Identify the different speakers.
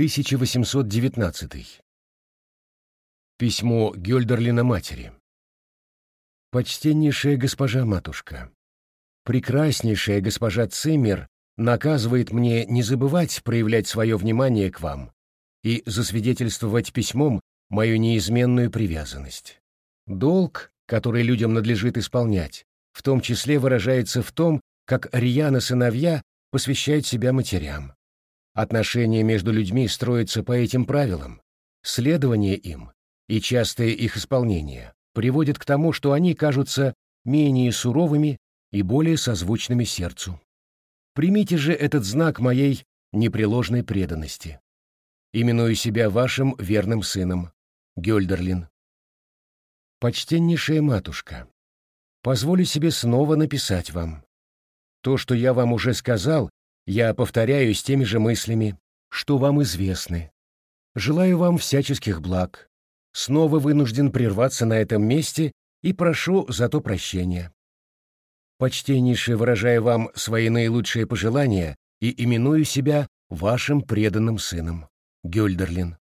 Speaker 1: 1819. Письмо Гёльдерлина матери. Почтеннейшая госпожа-матушка, прекраснейшая госпожа Циммер наказывает мне не забывать проявлять свое внимание к вам и засвидетельствовать письмом мою неизменную привязанность. Долг, который людям надлежит исполнять, в том числе выражается в том, как рьяно сыновья посвящают себя матерям. Отношения между людьми строятся по этим правилам. Следование им и частое их исполнение приводит к тому, что они кажутся менее суровыми и более созвучными сердцу. Примите же этот знак моей непреложной преданности. Именую себя вашим верным сыном, Гёльдерлин. Почтеннейшая матушка, позволю себе снова написать вам. То, что я вам уже сказал, я повторяю с теми же мыслями, что вам известны. Желаю вам всяческих благ. Снова вынужден прерваться на этом месте и прошу за то прощения. Почтеннейше выражаю вам свои наилучшие пожелания и именую себя вашим преданным сыном, Гюльдерлин.